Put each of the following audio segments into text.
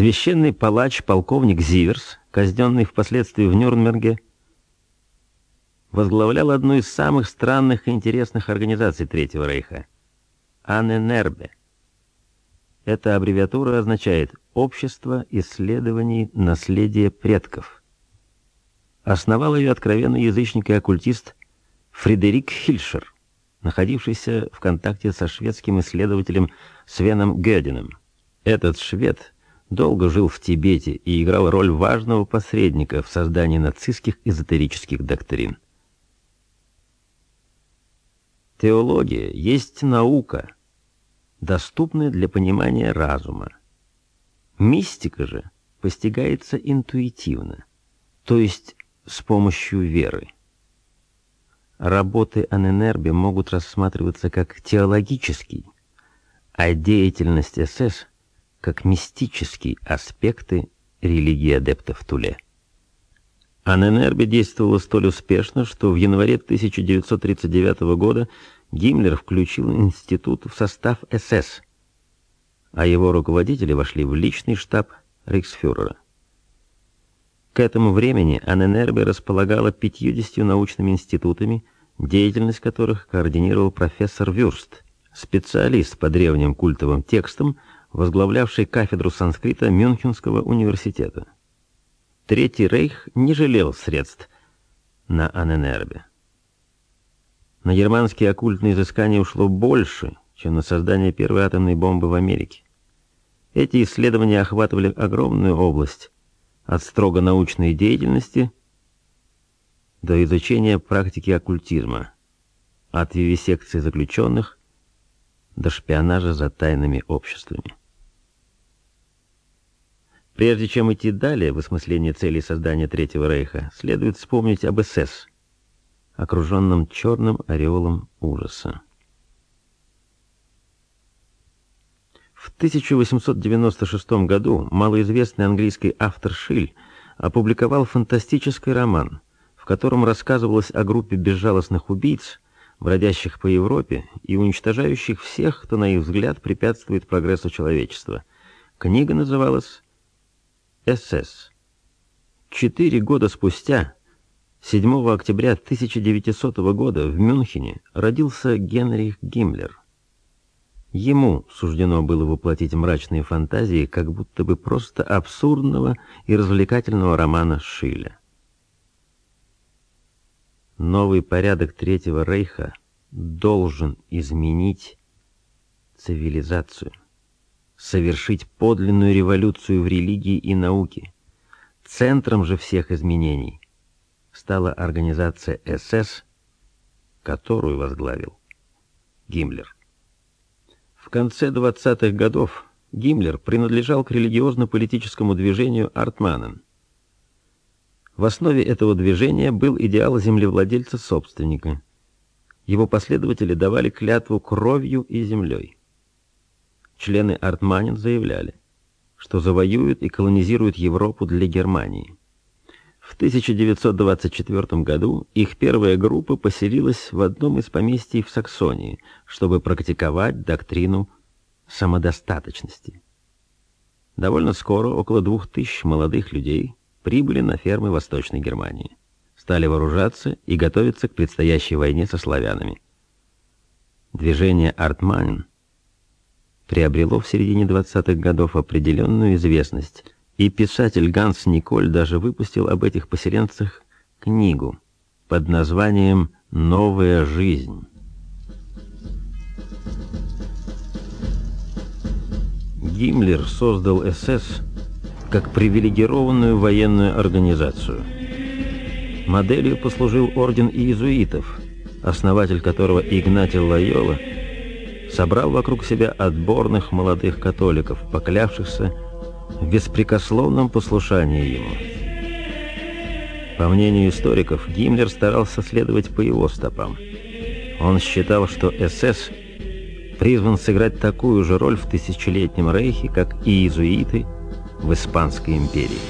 Священный палач полковник Зиверс, казненный впоследствии в Нюрнберге, возглавлял одну из самых странных и интересных организаций Третьего Рейха — Аненербе. Эта аббревиатура означает «Общество исследований наследия предков». Основал ее откровенный язычник и оккультист Фредерик Хильшер, находившийся в контакте со шведским исследователем Свеном Гёдином. Этот швед долго жил в Тибете и играл роль важного посредника в создании нацистских эзотерических доктрин. Теология есть наука, доступная для понимания разума. Мистика же постигается интуитивно, то есть с помощью веры. Работы Аненербе могут рассматриваться как теологический, а деятельность СС как мистические аспекты религии адептов Туле. Аненербе действовала столь успешно, что в январе 1939 года Гиммлер включил институт в состав СС, а его руководители вошли в личный штаб рейхсфюрера. К этому времени Аненербе располагала 50 научными институтами, деятельность которых координировал профессор Вюрст, специалист по древним культовым текстам, возглавлявший кафедру санскрита Мюнхенского университета. Третий рейх не жалел средств на Аненербе. На германские оккультные изыскания ушло больше, чем на создание первой атомной бомбы в Америке. Эти исследования охватывали огромную область, от строго научной деятельности до изучения практики оккультизма, от вивисекции заключенных до шпионажа за тайными обществами. Прежде чем идти далее в осмыслении целей создания Третьего Рейха, следует вспомнить об СС, окруженном черным ореолом ужаса. В 1896 году малоизвестный английский автор Шиль опубликовал фантастический роман, в котором рассказывалось о группе безжалостных убийц, бродящих по Европе и уничтожающих всех, кто, на их взгляд, препятствует прогрессу человечества. Книга называлась СС. Четыре года спустя, 7 октября 1900 года, в Мюнхене родился Генрих Гиммлер. Ему суждено было воплотить мрачные фантазии как будто бы просто абсурдного и развлекательного романа Шиля. Новый порядок Третьего Рейха должен изменить цивилизацию, совершить подлинную революцию в религии и науке. Центром же всех изменений стала организация СС, которую возглавил Гиммлер. В конце 20-х годов Гиммлер принадлежал к религиозно-политическому движению Артманен. В основе этого движения был идеал землевладельца-собственника. Его последователи давали клятву кровью и землей. Члены Артманен заявляли, что завоюют и колонизируют Европу для Германии. В 1924 году их первая группа поселилась в одном из поместий в Саксонии, чтобы практиковать доктрину самодостаточности. Довольно скоро около двух тысяч молодых людей прибыли на фермы Восточной Германии, стали вооружаться и готовиться к предстоящей войне со славянами. Движение Артманин приобрело в середине 20-х годов определенную известность – и писатель Ганс Николь даже выпустил об этих поселенцах книгу под названием «Новая жизнь». Гиммлер создал СС как привилегированную военную организацию. Моделью послужил орден иезуитов, основатель которого Игнатий Лайола собрал вокруг себя отборных молодых католиков, поклявшихся в беспрекословном послушании ему. По мнению историков, Гиммлер старался следовать по его стопам. Он считал, что СС призван сыграть такую же роль в тысячелетнем рейхе, как и иезуиты в Испанской империи.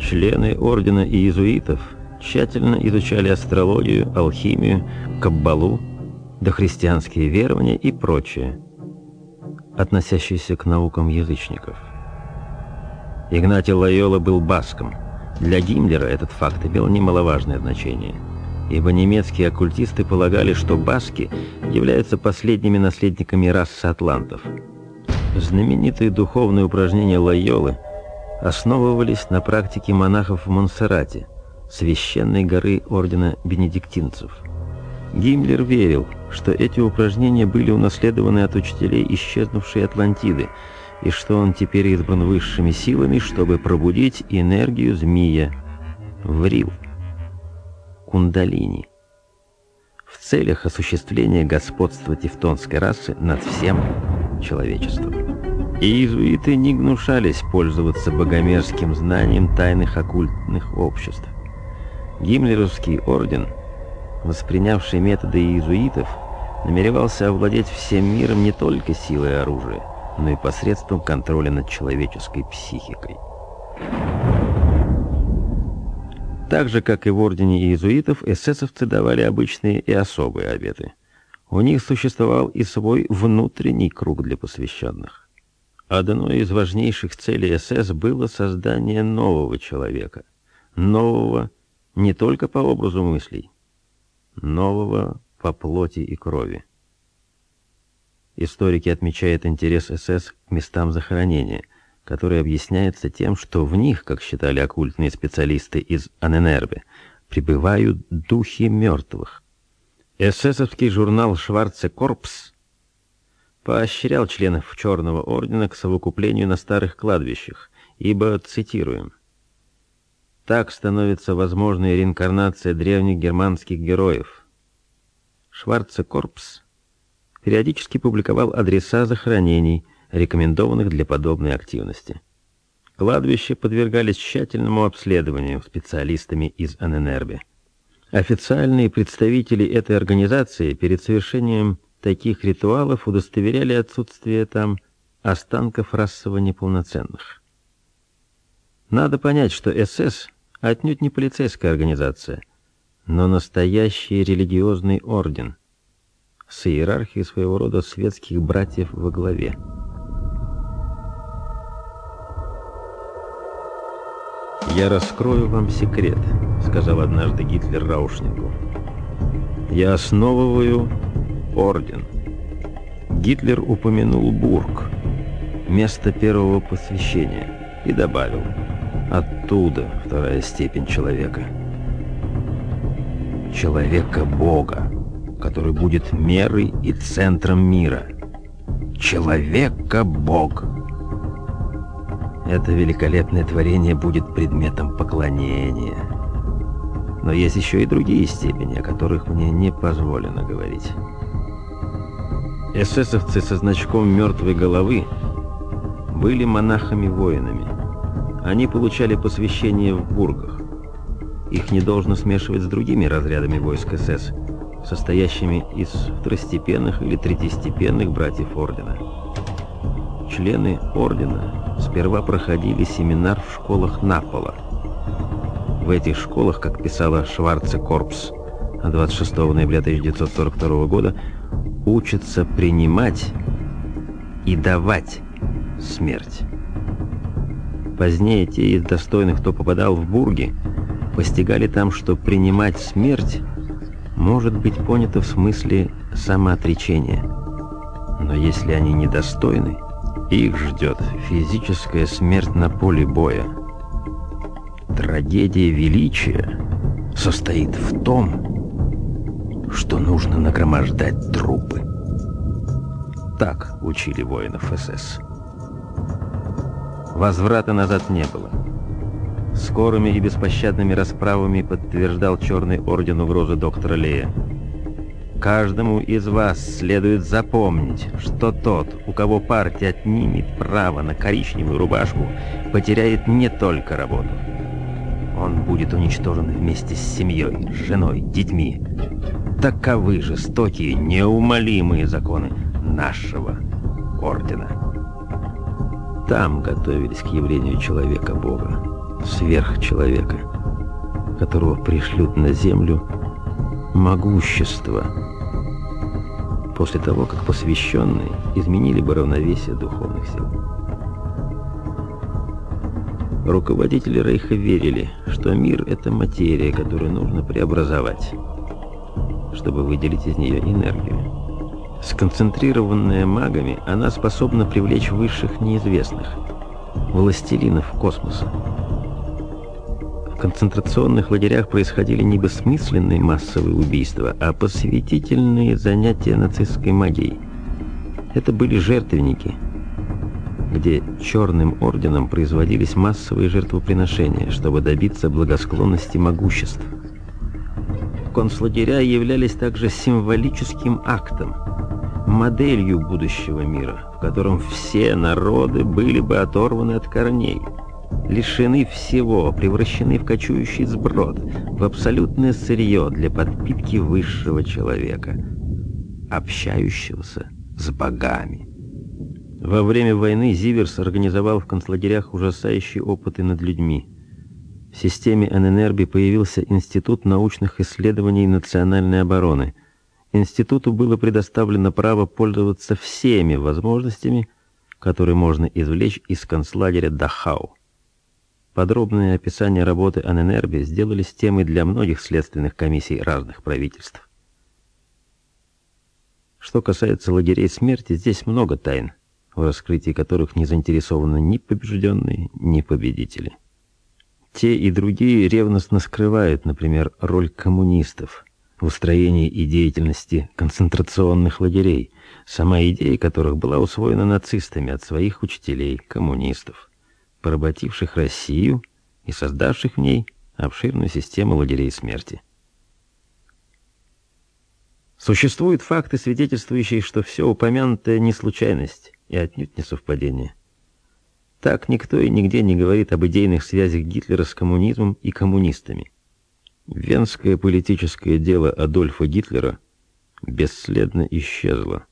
Члены ордена иезуитов тщательно изучали астрологию, алхимию, каббалу, дохристианские верования и прочее, относящиеся к наукам язычников. Игнатий Лайола был баском. Для Гиммлера этот факт имел немаловажное значение, ибо немецкие оккультисты полагали, что баски являются последними наследниками расы атлантов. Знаменитые духовные упражнения Лайолы основывались на практике монахов в Монсеррате, священной горы ордена бенедиктинцев. Гиммлер верил, что эти упражнения были унаследованы от учителей исчезнувшей Атлантиды, и что он теперь избран высшими силами, чтобы пробудить энергию змея Врил, Кундалини, в целях осуществления господства тевтонской расы над всем человечеством. Иезуиты не гнушались пользоваться богомерзким знанием тайных оккультных обществ. Гиммлеровский орден, воспринявший методы иезуитов, намеревался овладеть всем миром не только силой оружия, но и посредством контроля над человеческой психикой. Так же, как и в ордене иезуитов, эсэсовцы давали обычные и особые обеты. У них существовал и свой внутренний круг для посвященных. Одной из важнейших целей СС было создание нового человека, нового не только по образу мыслей, нового по плоти и крови. Историки отмечают интерес СС к местам захоронения, который объясняется тем, что в них, как считали оккультные специалисты из Аненербе, пребывают духи мертвых. Эсэсовский журнал «Шварце Корпс» поощрял членов Черного Ордена к совокуплению на старых кладбищах, ибо, цитируем, «Так становится возможной реинкарнация древних германских героев». Шварце Корпс периодически публиковал адреса захоронений, рекомендованных для подобной активности. Кладбища подвергались тщательному обследованию специалистами из ННРБ. Официальные представители этой организации перед совершением таких ритуалов удостоверяли отсутствие там останков расово неполноценных. Надо понять, что СС отнюдь не полицейская организация, но настоящий религиозный орден – с иерархией своего рода светских братьев во главе. «Я раскрою вам секрет», — сказал однажды Гитлер Раушнику. «Я основываю орден». Гитлер упомянул Бург, место первого посвящения, и добавил «Оттуда вторая степень человека». Человека-бога который будет мерой и центром мира. Человека-бог. Это великолепное творение будет предметом поклонения. Но есть еще и другие степени, о которых мне не позволено говорить. Эсэсовцы со значком мертвой головы были монахами-воинами. Они получали посвящение в бургах. Их не должно смешивать с другими разрядами войск СС – состоящими из второстепенных или третьестепенных братьев Ордена. Члены Ордена сперва проходили семинар в школах Напола. В этих школах, как писала Шварце Корпс 26 ноября 1942 года, учатся принимать и давать смерть. Позднее те из достойных, кто попадал в Бурги, постигали там, что принимать смерть может быть понято в смысле самоотречения. Но если они недостойны, их ждет физическая смерть на поле боя. Трагедия величия состоит в том, что нужно нагромождать трупы. Так учили воинов СС. Возврата назад не было. Скорыми и беспощадными расправами подтверждал Черный Орден угрозы доктора Лея. Каждому из вас следует запомнить, что тот, у кого партия отнимет право на коричневую рубашку, потеряет не только работу. Он будет уничтожен вместе с семьей, женой, детьми. Таковы жестокие, неумолимые законы нашего Ордена. Там готовились к явлению Человека-Бога сверхчеловека, которого пришлют на землю могущество, после того, как посвященные изменили бы равновесие духовных сил. Руководители Рейха верили, что мир — это материя, которую нужно преобразовать, чтобы выделить из нее энергию. Сконцентрированная магами, она способна привлечь высших неизвестных, властелинов космоса. В концентрационных лагерях происходили не бессмысленные массовые убийства, а посвятительные занятия нацистской магией. Это были жертвенники, где черным орденом производились массовые жертвоприношения, чтобы добиться благосклонности могуществ. Концлагеря являлись также символическим актом, моделью будущего мира, в котором все народы были бы оторваны от корней – лишены всего, превращены в кочующий сброд, в абсолютное сырье для подпитки высшего человека, общающегося с богами. Во время войны Зиверс организовал в концлагерях ужасающие опыты над людьми. В системе ННРБ появился Институт научных исследований национальной обороны. Институту было предоставлено право пользоваться всеми возможностями, которые можно извлечь из концлагеря Дахау. Подробное описание работы Аненербе сделались темой для многих следственных комиссий разных правительств. Что касается лагерей смерти, здесь много тайн, в раскрытии которых не заинтересованы ни побежденные, ни победители. Те и другие ревностно скрывают, например, роль коммунистов в устроении и деятельности концентрационных лагерей, сама идея которых была усвоена нацистами от своих учителей, коммунистов поработивших Россию и создавших в ней обширную систему лагерей смерти. Существуют факты, свидетельствующие, что все упомянутое не случайность и отнюдь не совпадение. Так никто и нигде не говорит об идейных связях Гитлера с коммунизмом и коммунистами. Венское политическое дело Адольфа Гитлера бесследно исчезло.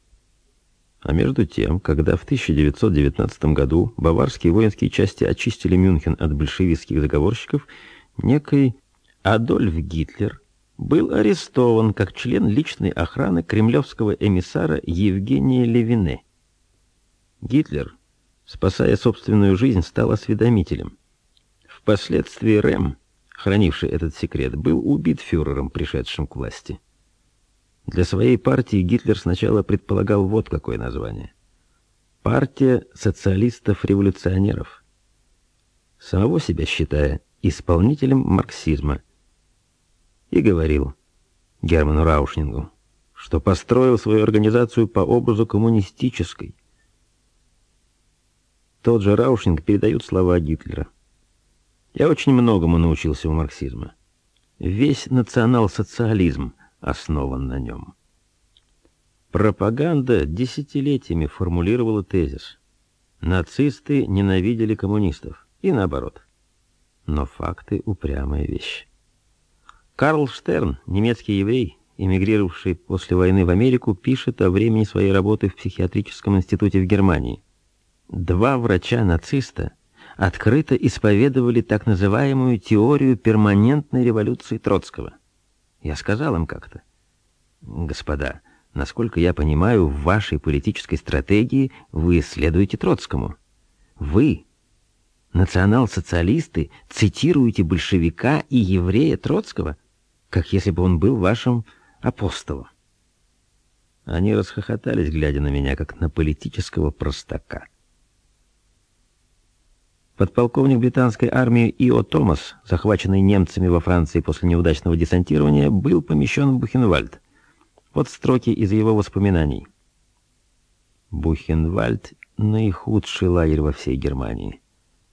А между тем, когда в 1919 году баварские воинские части очистили Мюнхен от большевистских заговорщиков, некий Адольф Гитлер был арестован как член личной охраны кремлевского эмиссара Евгения Левине. Гитлер, спасая собственную жизнь, стал осведомителем. Впоследствии Рэм, хранивший этот секрет, был убит фюрером, пришедшим к власти. Для своей партии Гитлер сначала предполагал вот какое название. Партия социалистов-революционеров. Самого себя считая исполнителем марксизма. И говорил Герману Раушнингу, что построил свою организацию по образу коммунистической. Тот же Раушнинг передает слова Гитлера. Я очень многому научился у марксизма. Весь национал-социализм — основан на нем. Пропаганда десятилетиями формулировала тезис. Нацисты ненавидели коммунистов, и наоборот. Но факты — упрямая вещь. Карл Штерн, немецкий еврей, эмигрировавший после войны в Америку, пишет о времени своей работы в психиатрическом институте в Германии. Два врача-нациста открыто исповедовали так называемую теорию перманентной революции Троцкого — я сказал им как-то, «Господа, насколько я понимаю, в вашей политической стратегии вы следуете Троцкому. Вы, национал-социалисты, цитируете большевика и еврея Троцкого, как если бы он был вашим апостолом». Они расхохотались, глядя на меня, как на политического простака. Подполковник британской армии Ио Томас, захваченный немцами во Франции после неудачного десантирования, был помещен в Бухенвальд. Вот строки из его воспоминаний. Бухенвальд — наихудший лагерь во всей Германии.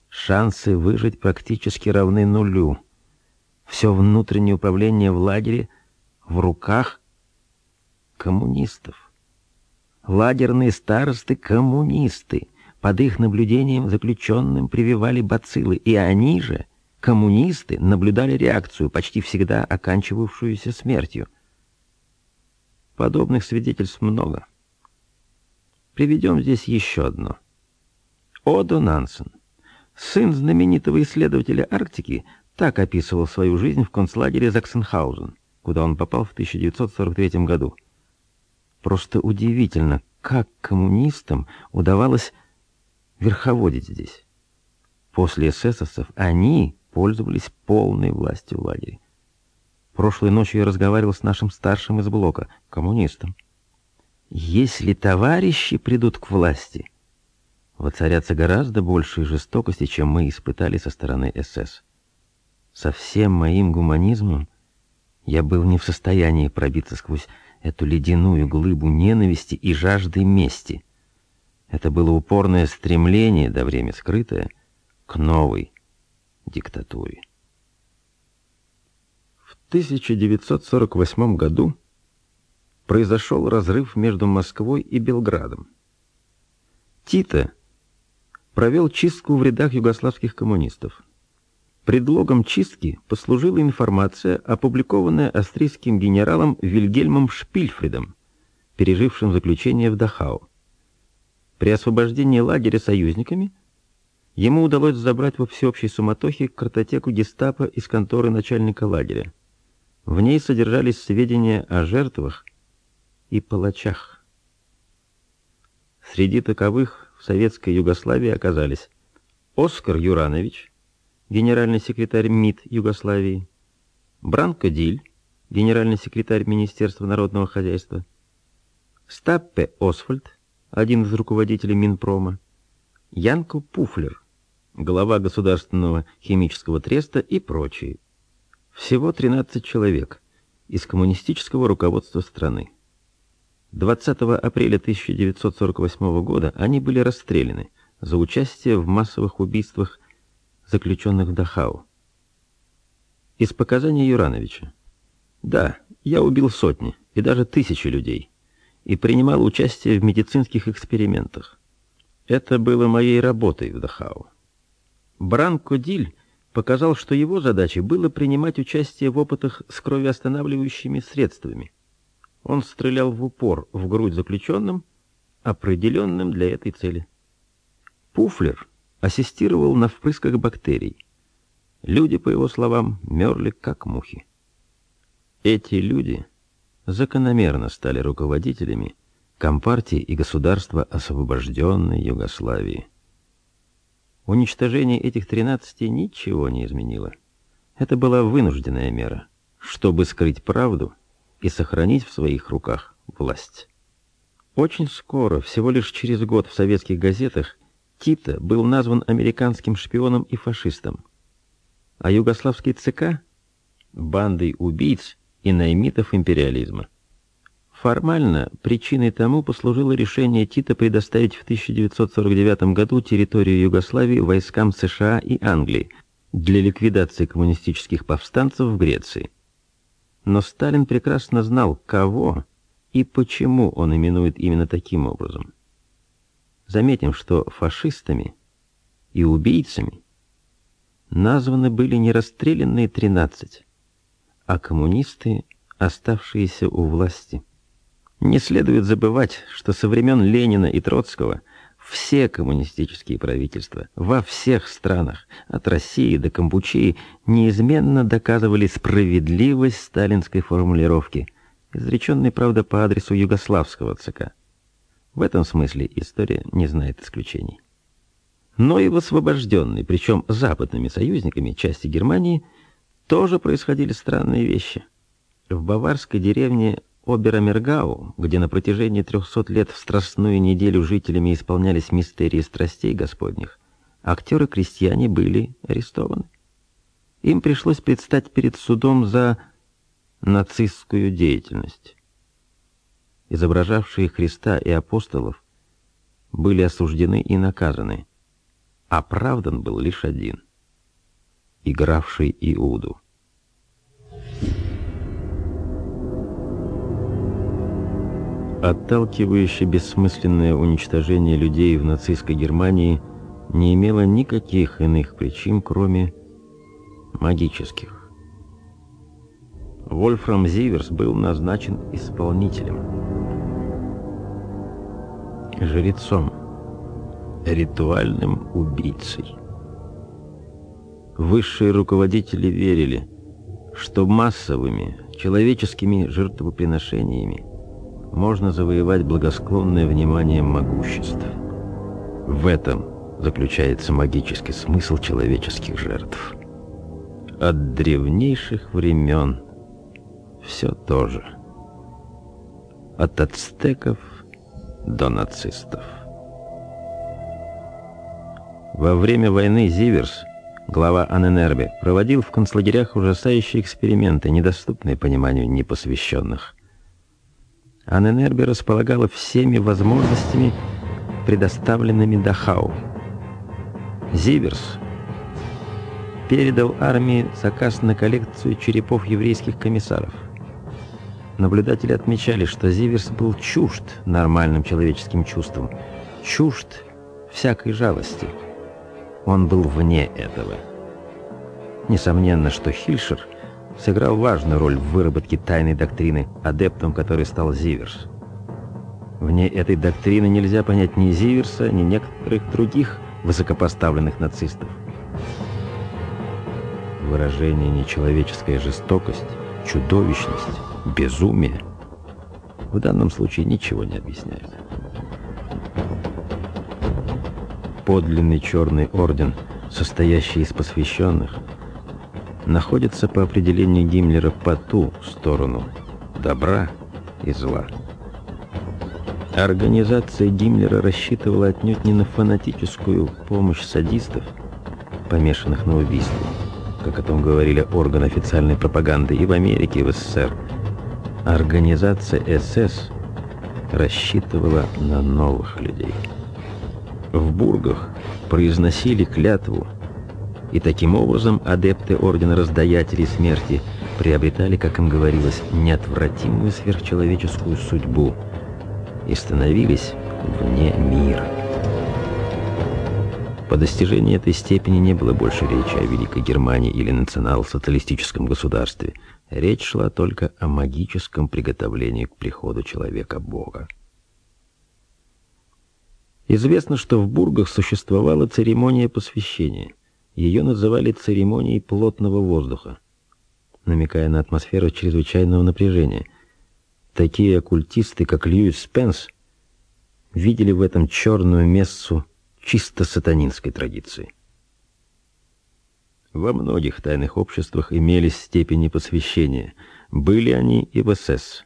Шансы выжить практически равны нулю. Все внутреннее управление в лагере в руках коммунистов. Лагерные старосты — коммунисты. Под их наблюдением заключенным прививали бациллы, и они же, коммунисты, наблюдали реакцию, почти всегда оканчивавшуюся смертью. Подобных свидетельств много. Приведем здесь еще одно. Одо Нансен, сын знаменитого исследователя Арктики, так описывал свою жизнь в концлагере Заксенхаузен, куда он попал в 1943 году. Просто удивительно, как коммунистам удавалось верховодить здесь. После эсэсовцев они пользовались полной властью в лагере. Прошлой ночью я разговаривал с нашим старшим из блока, коммунистом. Если товарищи придут к власти, воцарятся гораздо большие жестокости, чем мы испытали со стороны СС. Со всем моим гуманизмом я был не в состоянии пробиться сквозь эту ледяную глыбу ненависти и жажды мести. Это было упорное стремление, до время скрытое, к новой диктатуре. В 1948 году произошел разрыв между Москвой и Белградом. Тита провел чистку в рядах югославских коммунистов. Предлогом чистки послужила информация, опубликованная австрийским генералом Вильгельмом Шпильфридом, пережившим заключение в Дахау. При освобождении лагеря союзниками ему удалось забрать во всеобщей суматохе картотеку гестапо из конторы начальника лагеря. В ней содержались сведения о жертвах и палачах. Среди таковых в советской Югославии оказались Оскар Юранович, генеральный секретарь МИД Югославии, Бранко Диль, генеральный секретарь Министерства народного хозяйства, Стаппе Освальд, один из руководителей Минпрома, Янко Пуфлер, глава Государственного химического треста и прочие. Всего 13 человек из коммунистического руководства страны. 20 апреля 1948 года они были расстреляны за участие в массовых убийствах заключенных в Дахау. Из показаний Юрановича. Да, я убил сотни и даже тысячи людей и принимал участие в медицинских экспериментах. Это было моей работой в Дахау. Бранко Диль показал, что его задачей было принимать участие в опытах с кровеостанавливающими средствами. Он стрелял в упор в грудь заключенным, определенным для этой цели. Пуфлер ассистировал на впрысках бактерий. Люди, по его словам, мерли как мухи. Эти люди закономерно стали руководителями Компартии и государства освобожденной Югославии. Уничтожение этих тринадцати ничего не изменило. Это была вынужденная мера, чтобы скрыть правду и сохранить в своих руках власть. Очень скоро, всего лишь через год в советских газетах, Тита был назван американским шпионом и фашистом, а югославский ЦК — бандой убийц и наймитов империализма. Формально причиной тому послужило решение Тита предоставить в 1949 году территорию Югославии войскам США и Англии для ликвидации коммунистических повстанцев в Греции. Но Сталин прекрасно знал, кого и почему он именует именно таким образом. Заметим, что фашистами и убийцами названы были не расстрелянные 13, а коммунисты, оставшиеся у власти. Не следует забывать, что со времен Ленина и Троцкого все коммунистические правительства во всех странах, от России до Кампучии, неизменно доказывали справедливость сталинской формулировки, изреченной, правда, по адресу югославского ЦК. В этом смысле история не знает исключений. Но и в освобожденной, причем западными союзниками части Германии, тоже происходили странные вещи. В баварской деревне Оберамергау, где на протяжении трехсот лет в страстную неделю жителями исполнялись мистерии страстей Господних, актеры-крестьяне были арестованы. Им пришлось предстать перед судом за нацистскую деятельность изображавшие Христа и апостолов, были осуждены и наказаны. Оправдан был лишь один, игравший Иуду. Отталкивающее бессмысленное уничтожение людей в нацистской Германии не имело никаких иных причин, кроме магических. Вольфрам Зиверс был назначен исполнителем жрецом, ритуальным убийцей. Высшие руководители верили, что массовыми человеческими жертвоприношениями можно завоевать благосклонное внимание могуществ. В этом заключается магический смысл человеческих жертв. От древнейших времен все то же. От ацтеков до нацистов. Во время войны Зиверс, глава Аненербе, проводил в концлагерях ужасающие эксперименты, недоступные пониманию непосвященных. Аненербе располагала всеми возможностями, предоставленными Дахау. Зиверс передал армии заказ на коллекцию черепов еврейских комиссаров. Наблюдатели отмечали, что Зиверс был чужд нормальным человеческим чувствам, чужд всякой жалости. Он был вне этого. Несомненно, что Хильшер сыграл важную роль в выработке тайной доктрины, адептом которой стал Зиверс. Вне этой доктрины нельзя понять ни Зиверса, ни некоторых других высокопоставленных нацистов. Выражение «нечеловеческая жестокость», «чудовищность», «безумие» в данном случае ничего не объясняют. Подлинный черный орден, состоящий из посвященных, находится по определению Гиммлера по ту сторону добра и зла. Организация Гиммлера рассчитывала отнюдь не на фанатическую помощь садистов, помешанных на убийстве, как о том говорили органы официальной пропаганды и в Америке, и в СССР. Организация СС рассчитывала на новых людей. В бургах произносили клятву, и таким образом адепты Ордена Раздаятелей Смерти приобретали, как им говорилось, неотвратимую сверхчеловеческую судьбу – и становились вне мира. По достижении этой степени не было больше речи о Великой Германии или национал-социалистическом государстве. Речь шла только о магическом приготовлении к приходу человека-бога. Известно, что в Бургах существовала церемония посвящения. Ее называли церемонией плотного воздуха, намекая на атмосферу чрезвычайного напряжения – Такие оккультисты, как Льюис Спенс, видели в этом черную мессу чисто сатанинской традиции. Во многих тайных обществах имелись степени посвящения, были они и в СС.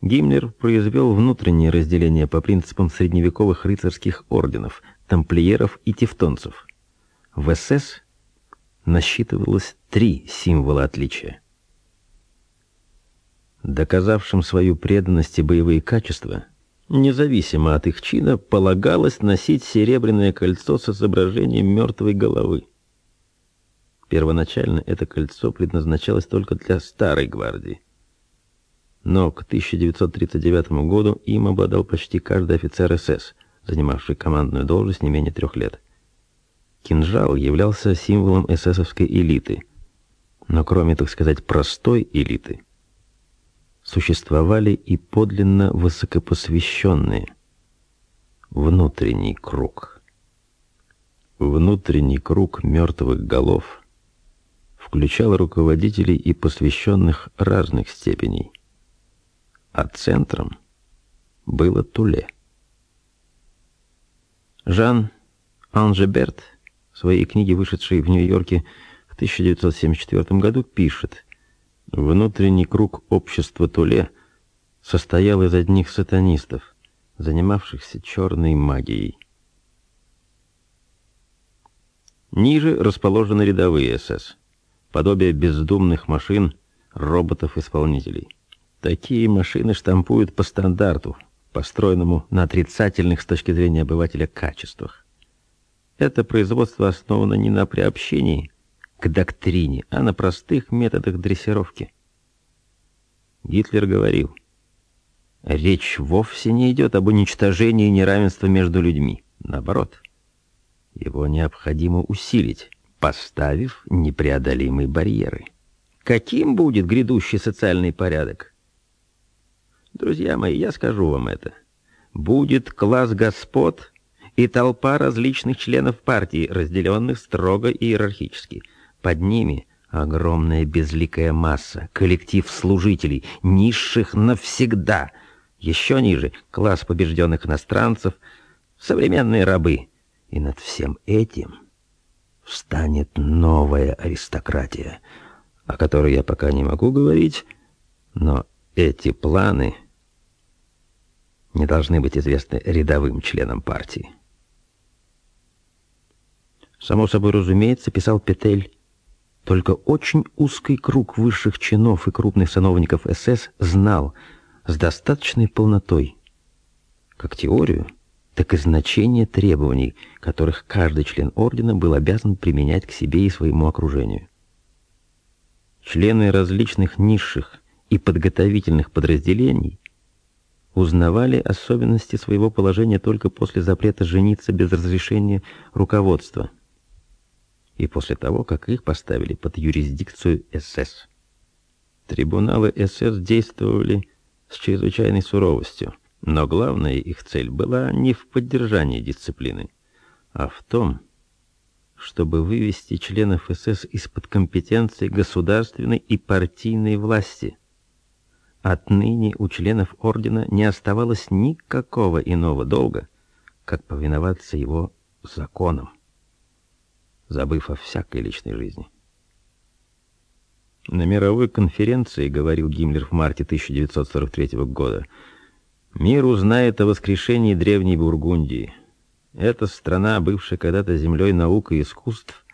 Гиммлер произвел внутреннее разделение по принципам средневековых рыцарских орденов, тамплиеров и тевтонцев. В СС насчитывалось три символа отличия доказавшим свою преданность и боевые качества, независимо от их чина, полагалось носить серебряное кольцо с изображением мертвой головы. Первоначально это кольцо предназначалось только для старой гвардии. Но к 1939 году им обладал почти каждый офицер СС, занимавший командную должность не менее трех лет. Кинжал являлся символом эсэсовской элиты, но кроме, так сказать, простой элиты – существовали и подлинно высокопосвященные. Внутренний круг. Внутренний круг мертвых голов включал руководителей и посвященных разных степеней, а центром было Туле. Жан Анжеберт в своей книге, вышедшей в Нью-Йорке в 1974 году, пишет – Внутренний круг общества Туле состоял из одних сатанистов, занимавшихся черной магией. Ниже расположены рядовые СС, подобие бездумных машин, роботов-исполнителей. Такие машины штампуют по стандарту, построенному на отрицательных с точки зрения обывателя качествах. Это производство основано не на приобщении, к доктрине, а на простых методах дрессировки. Гитлер говорил, речь вовсе не идет об уничтожении неравенства между людьми. Наоборот, его необходимо усилить, поставив непреодолимые барьеры. Каким будет грядущий социальный порядок? Друзья мои, я скажу вам это. Будет класс господ и толпа различных членов партии, разделенных строго иерархически – под ними огромная безликая масса, коллектив служителей, низших навсегда. Еще ниже — класс побежденных иностранцев, современные рабы, И над всем этим встанет новая аристократия, о которой я пока не могу говорить, но эти планы не должны быть известны рядовым членам партии. Само собой разумеется, писал Петель, только очень узкий круг высших чинов и крупных сановников СС знал с достаточной полнотой как теорию, так и значение требований, которых каждый член ордена был обязан применять к себе и своему окружению. Члены различных низших и подготовительных подразделений узнавали особенности своего положения только после запрета жениться без разрешения руководства – и после того, как их поставили под юрисдикцию СС. Трибуналы СС действовали с чрезвычайной суровостью, но главная их цель была не в поддержании дисциплины, а в том, чтобы вывести членов СС из-под компетенции государственной и партийной власти. Отныне у членов ордена не оставалось никакого иного долга, как повиноваться его законам забыв о всякой личной жизни. На мировой конференции, говорил Гиммлер в марте 1943 года, мир узнает о воскрешении древней Бургундии. Эта страна, бывшая когда-то землей наук и искусств,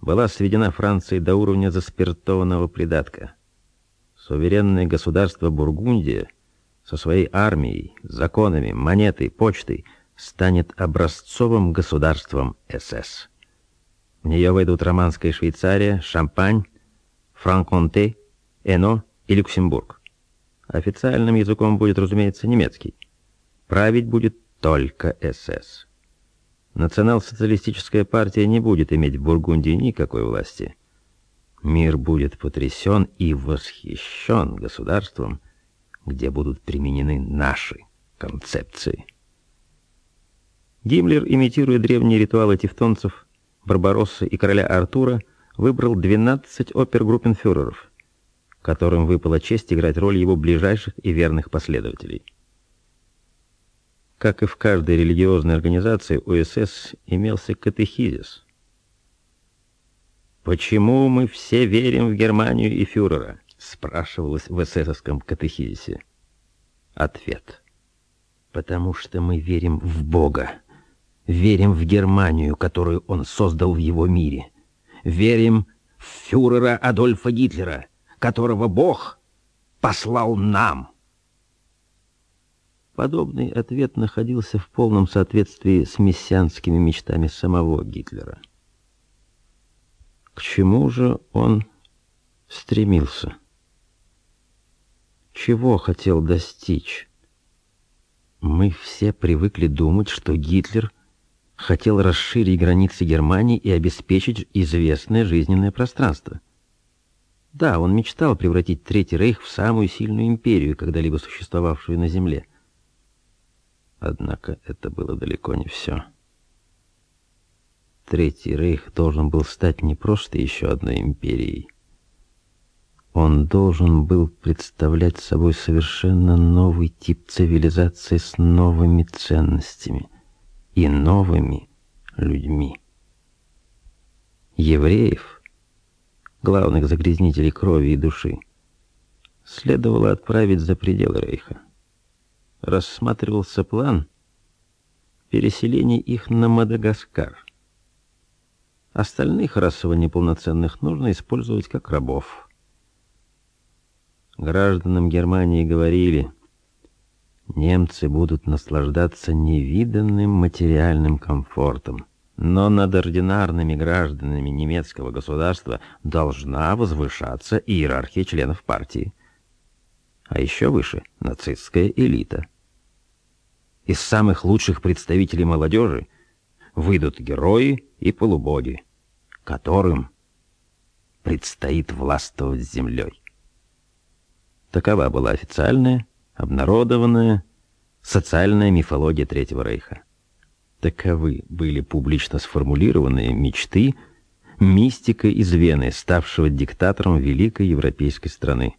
была сведена Францией до уровня заспиртованного придатка. Суверенное государство Бургундия со своей армией, законами, монетой, почтой станет образцовым государством СС. В нее войдут Романская Швейцария, Шампань, Франконте, Эно и Люксембург. Официальным языком будет, разумеется, немецкий. Править будет только СС. Национал-социалистическая партия не будет иметь в Бургундии никакой власти. Мир будет потрясен и восхищен государством, где будут применены наши концепции. Гиммлер, имитируя древние ритуалы тевтонцев, Барбароссы и короля Артура выбрал 12 опергруппенфюреров, которым выпала честь играть роль его ближайших и верных последователей. Как и в каждой религиозной организации, у СС имелся катехизис. «Почему мы все верим в Германию и фюрера?» — спрашивалось в эсэсовском катехизисе. Ответ. «Потому что мы верим в Бога, Верим в Германию, которую он создал в его мире. Верим в фюрера Адольфа Гитлера, которого Бог послал нам. Подобный ответ находился в полном соответствии с мессианскими мечтами самого Гитлера. К чему же он стремился? Чего хотел достичь? Мы все привыкли думать, что Гитлер — хотел расширить границы Германии и обеспечить известное жизненное пространство. Да, он мечтал превратить Третий Рейх в самую сильную империю, когда-либо существовавшую на Земле. Однако это было далеко не все. Третий Рейх должен был стать не просто еще одной империей. Он должен был представлять собой совершенно новый тип цивилизации с новыми ценностями — и новыми людьми. Евреев, главных загрязнителей крови и души, следовало отправить за пределы Рейха. Рассматривался план переселения их на Мадагаскар. Остальных расово неполноценных нужно использовать как рабов. Гражданам Германии говорили, немцы будут наслаждаться невиданным материальным комфортом. Но над ординарными гражданами немецкого государства должна возвышаться иерархия членов партии. А еще выше — нацистская элита. Из самых лучших представителей молодежи выйдут герои и полубоги, которым предстоит властвовать землей. Такова была официальная обнародованная социальная мифология Третьего Рейха. Таковы были публично сформулированные мечты мистика из Вены, ставшего диктатором великой европейской страны.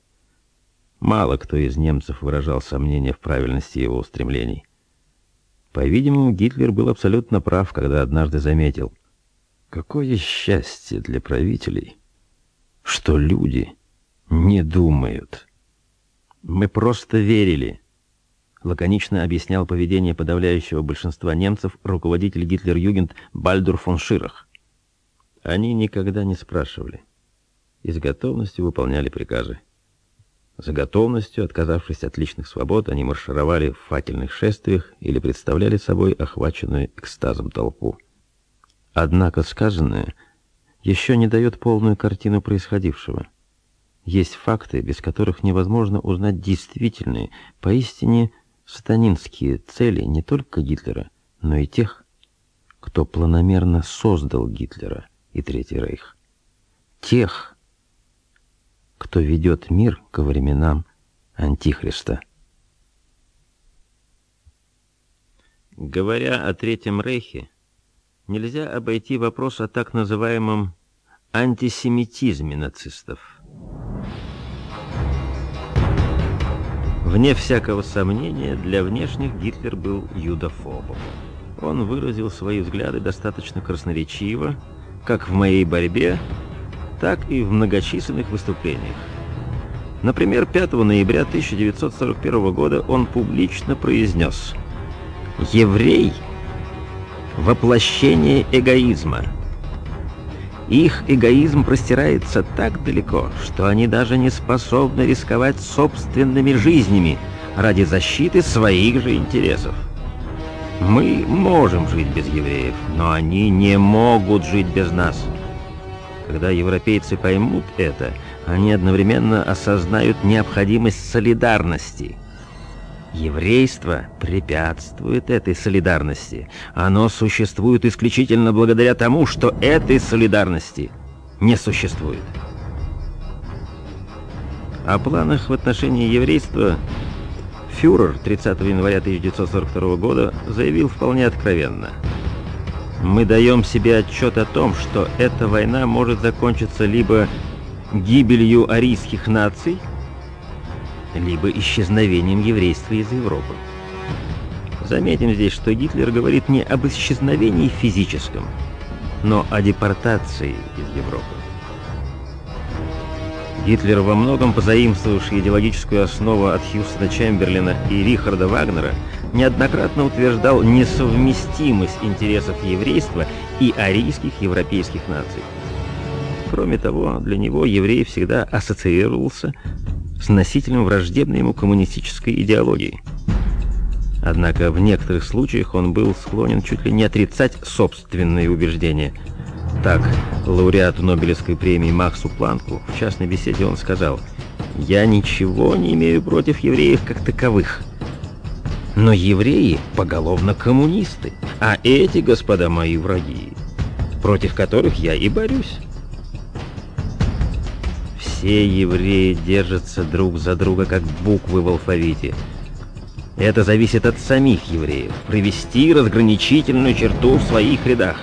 Мало кто из немцев выражал сомнения в правильности его устремлений. По-видимому, Гитлер был абсолютно прав, когда однажды заметил, какое счастье для правителей, что люди не думают. Мы просто верили, лаконично объяснял поведение подавляющего большинства немцев руководитель Гитлер-Югент Бальдур фон Ширах. Они никогда не спрашивали и с готовностью выполняли приказы. За готовностью, отказавшись от личных свобод, они маршировали в факельных шествиях или представляли собой охваченную экстазом толпу. Однако сказанное еще не дает полную картину происходившего. Есть факты, без которых невозможно узнать действительные, поистине сатанинские цели не только Гитлера, но и тех, кто планомерно создал Гитлера и Третий Рейх. Тех, кто ведет мир ко временам Антихриста. Говоря о Третьем Рейхе, нельзя обойти вопрос о так называемом антисемитизме нацистов. Вне всякого сомнения, для внешних Гитлер был юдофобом. Он выразил свои взгляды достаточно красноречиво, как в моей борьбе, так и в многочисленных выступлениях. Например, 5 ноября 1941 года он публично произнес «Еврей – воплощение эгоизма». Их эгоизм простирается так далеко, что они даже не способны рисковать собственными жизнями ради защиты своих же интересов. Мы можем жить без евреев, но они не могут жить без нас. Когда европейцы поймут это, они одновременно осознают необходимость солидарности. Еврейство препятствует этой солидарности. Оно существует исключительно благодаря тому, что этой солидарности не существует. О планах в отношении еврейства фюрер 30 января 1942 года заявил вполне откровенно – мы даем себе отчет о том, что эта война может закончиться либо гибелью арийских наций, либо исчезновением еврейства из Европы. Заметим здесь, что Гитлер говорит не об исчезновении физическом, но о депортации из Европы. Гитлер, во многом позаимствовавший идеологическую основу от Хьюстона Чемберлина и Рихарда Вагнера, неоднократно утверждал несовместимость интересов еврейства и арийских европейских наций. Кроме того, для него еврей всегда ассоциировался с носителем враждебной ему коммунистической идеологии. Однако в некоторых случаях он был склонен чуть ли не отрицать собственные убеждения – так, лауреату Нобелевской премии Максу Планку в частной беседе он сказал, «Я ничего не имею против евреев как таковых, но евреи поголовно коммунисты, а эти, господа мои враги, против которых я и борюсь». Все евреи держатся друг за друга, как буквы в алфавите. Это зависит от самих евреев, провести разграничительную черту в своих рядах.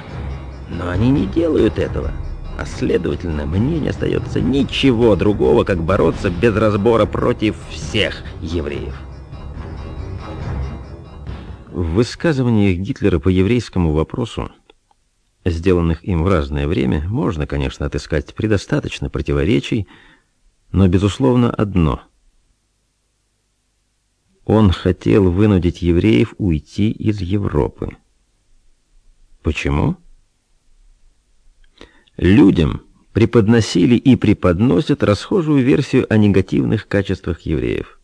Но они не делают этого. А следовательно, мне не остается ничего другого, как бороться без разбора против всех евреев. В высказываниях Гитлера по еврейскому вопросу, сделанных им в разное время, можно, конечно, отыскать предостаточно противоречий, но, безусловно, одно. Он хотел вынудить евреев уйти из Европы. Почему? Людям преподносили и преподносят расхожую версию о негативных качествах евреев.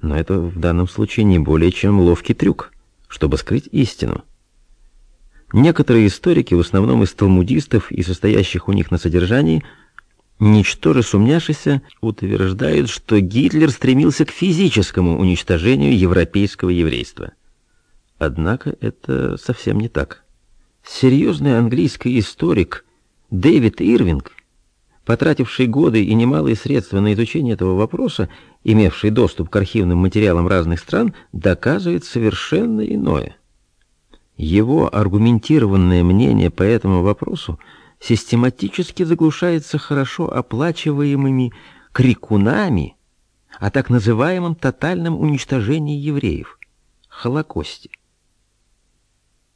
Но это в данном случае не более чем ловкий трюк, чтобы скрыть истину. Некоторые историки, в основном из талмудистов и состоящих у них на содержании, ничтоже сумняшися, утверждают, что Гитлер стремился к физическому уничтожению европейского еврейства. Однако это совсем не так. Серьезный английский историк Дэвид Ирвинг, потративший годы и немалые средства на изучение этого вопроса, имевший доступ к архивным материалам разных стран, доказывает совершенно иное. Его аргументированное мнение по этому вопросу систематически заглушается хорошо оплачиваемыми крикунами о так называемом тотальном уничтожении евреев, Холокосте.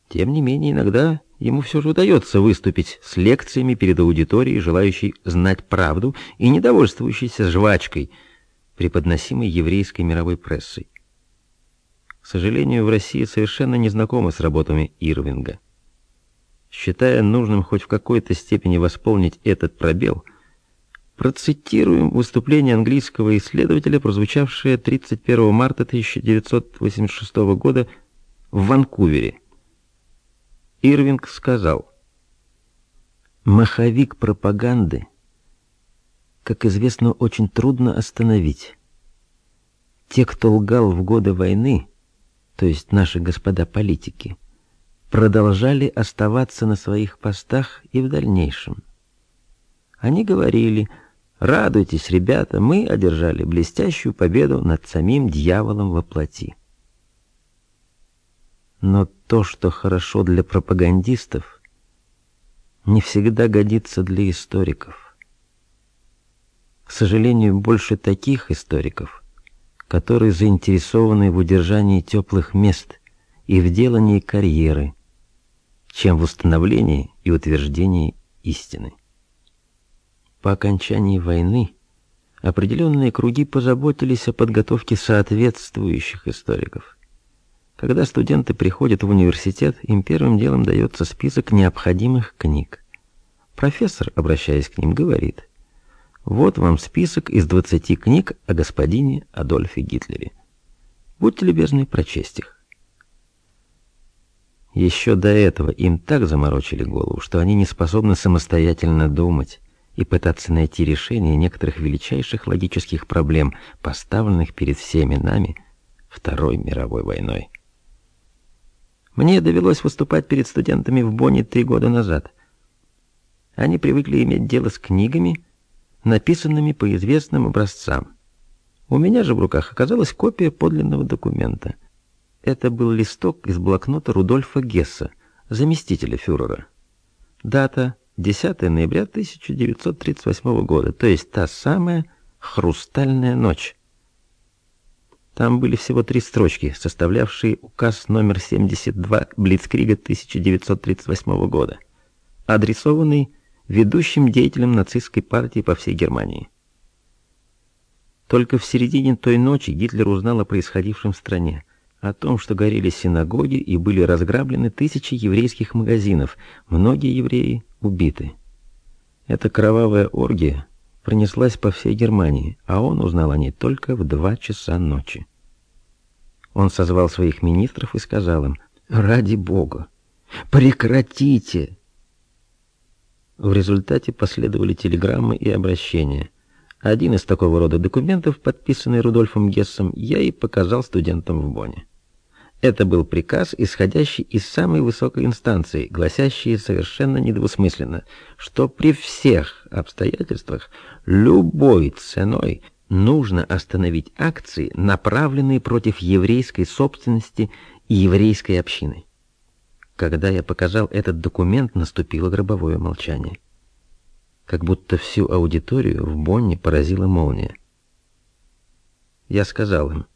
Тем не менее, иногда ему все же удается выступить с лекциями перед аудиторией, желающей знать правду и недовольствующейся жвачкой, преподносимой еврейской мировой прессой. К сожалению, в России совершенно не знакомы с работами Ирвинга. Считая нужным хоть в какой-то степени восполнить этот пробел, процитируем выступление английского исследователя, прозвучавшее 31 марта 1986 года в Ванкувере. Ирвинг сказал, «Маховик пропаганды, как известно, очень трудно остановить. Те, кто лгал в годы войны, то есть наши господа политики, продолжали оставаться на своих постах и в дальнейшем. Они говорили, «Радуйтесь, ребята, мы одержали блестящую победу над самим дьяволом во плоти». Но то, что хорошо для пропагандистов, не всегда годится для историков. К сожалению, больше таких историков, которые заинтересованы в удержании теплых мест и в делании карьеры, чем в установлении и утверждении истины. По окончании войны определенные круги позаботились о подготовке соответствующих историков – когда студенты приходят в университет, им первым делом дается список необходимых книг. Профессор, обращаясь к ним, говорит, «Вот вам список из 20 книг о господине Адольфе Гитлере. Будьте любезны прочесть их». Еще до этого им так заморочили голову, что они не способны самостоятельно думать и пытаться найти решение некоторых величайших логических проблем, поставленных перед всеми нами Второй мировой войной. Мне довелось выступать перед студентами в Бонне три года назад. Они привыкли иметь дело с книгами, написанными по известным образцам. У меня же в руках оказалась копия подлинного документа. Это был листок из блокнота Рудольфа Гесса, заместителя фюрера. Дата 10 ноября 1938 года, то есть та самая хрустальная ночь. Там были всего три строчки, составлявшие указ номер 72 Блицкрига 1938 года, адресованный ведущим деятелям нацистской партии по всей Германии. Только в середине той ночи Гитлер узнал о происходившем в стране, о том, что горели синагоги и были разграблены тысячи еврейских магазинов, многие евреи убиты. Эта кровавая оргия пронеслась по всей Германии, а он узнал о ней только в два часа ночи. Он созвал своих министров и сказал им, «Ради Бога, прекратите!» В результате последовали телеграммы и обращения. Один из такого рода документов, подписанный Рудольфом Гессом, я и показал студентам в Бонне. Это был приказ, исходящий из самой высокой инстанции, гласящий совершенно недвусмысленно, что при всех обстоятельствах любой ценой нужно остановить акции, направленные против еврейской собственности и еврейской общины. Когда я показал этот документ, наступило гробовое молчание. Как будто всю аудиторию в Бонне поразила молния. Я сказал им,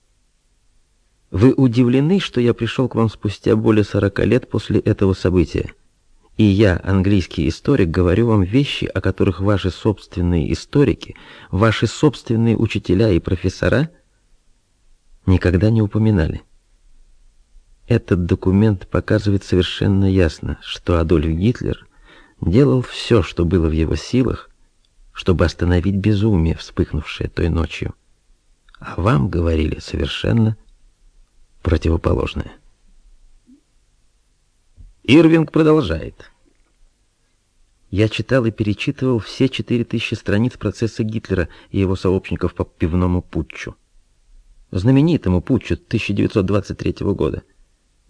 «Вы удивлены, что я пришел к вам спустя более сорока лет после этого события?» И я, английский историк, говорю вам вещи, о которых ваши собственные историки, ваши собственные учителя и профессора никогда не упоминали. Этот документ показывает совершенно ясно, что Адольф Гитлер делал все, что было в его силах, чтобы остановить безумие, вспыхнувшее той ночью. А вам говорили совершенно противоположное. Ирвинг продолжает. Я читал и перечитывал все четыре тысячи страниц процесса Гитлера и его сообщников по пивному путчу. Знаменитому путчу 1923 года.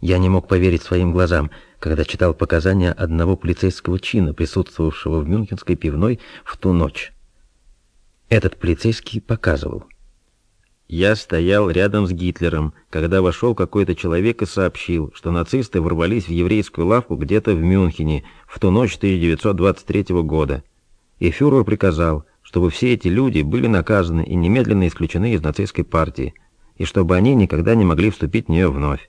Я не мог поверить своим глазам, когда читал показания одного полицейского чина, присутствовавшего в Мюнхенской пивной в ту ночь. Этот полицейский показывал. Я стоял рядом с Гитлером, когда вошел какой-то человек и сообщил, что нацисты ворвались в еврейскую лавку где-то в Мюнхене в ту ночь 1923 года. И фюрер приказал, чтобы все эти люди были наказаны и немедленно исключены из нацистской партии, и чтобы они никогда не могли вступить в нее вновь.